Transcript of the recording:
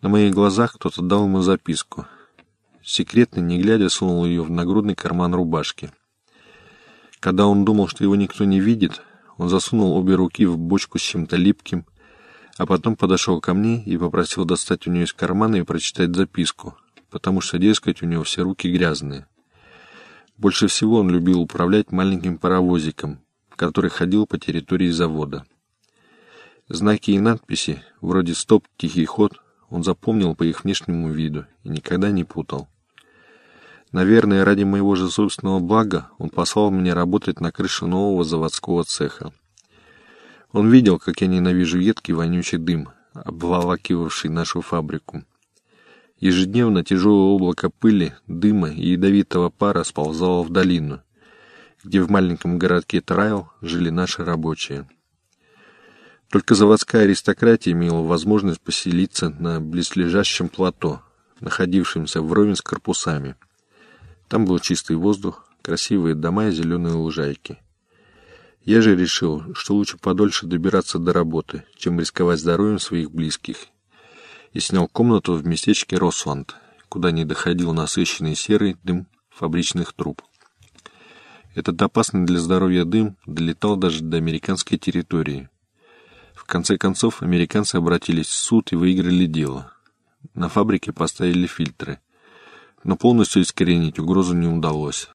На моих глазах кто-то дал ему записку. Секретно, не глядя, сунул ее в нагрудный карман рубашки. Когда он думал, что его никто не видит, он засунул обе руки в бочку с чем-то липким, а потом подошел ко мне и попросил достать у нее из кармана и прочитать записку, потому что, дескать, у него все руки грязные. Больше всего он любил управлять маленьким паровозиком, который ходил по территории завода. Знаки и надписи, вроде «Стоп, тихий ход», он запомнил по их внешнему виду и никогда не путал. Наверное, ради моего же собственного блага он послал меня работать на крыше нового заводского цеха. Он видел, как я ненавижу едкий вонючий дым, обволакивавший нашу фабрику. Ежедневно тяжелое облако пыли, дыма и ядовитого пара сползало в долину, где в маленьком городке Трайл жили наши рабочие. Только заводская аристократия имела возможность поселиться на близлежащем плато, находившемся вровень с корпусами. Там был чистый воздух, красивые дома и зеленые лужайки. Я же решил, что лучше подольше добираться до работы, чем рисковать здоровьем своих близких, и снял комнату в местечке Росванд, куда не доходил насыщенный серый дым фабричных труб. Этот опасный для здоровья дым долетал даже до американской территории – конце концов, американцы обратились в суд и выиграли дело. На фабрике поставили фильтры. Но полностью искоренить угрозу не удалось.